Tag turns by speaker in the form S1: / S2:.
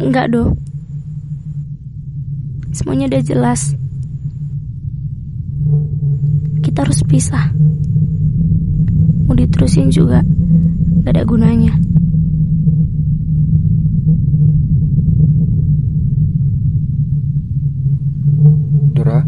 S1: Enggak, Do. Semuanya udah jelas. Kita harus pisah. Mau diterusin juga gak ada gunanya.
S2: Mira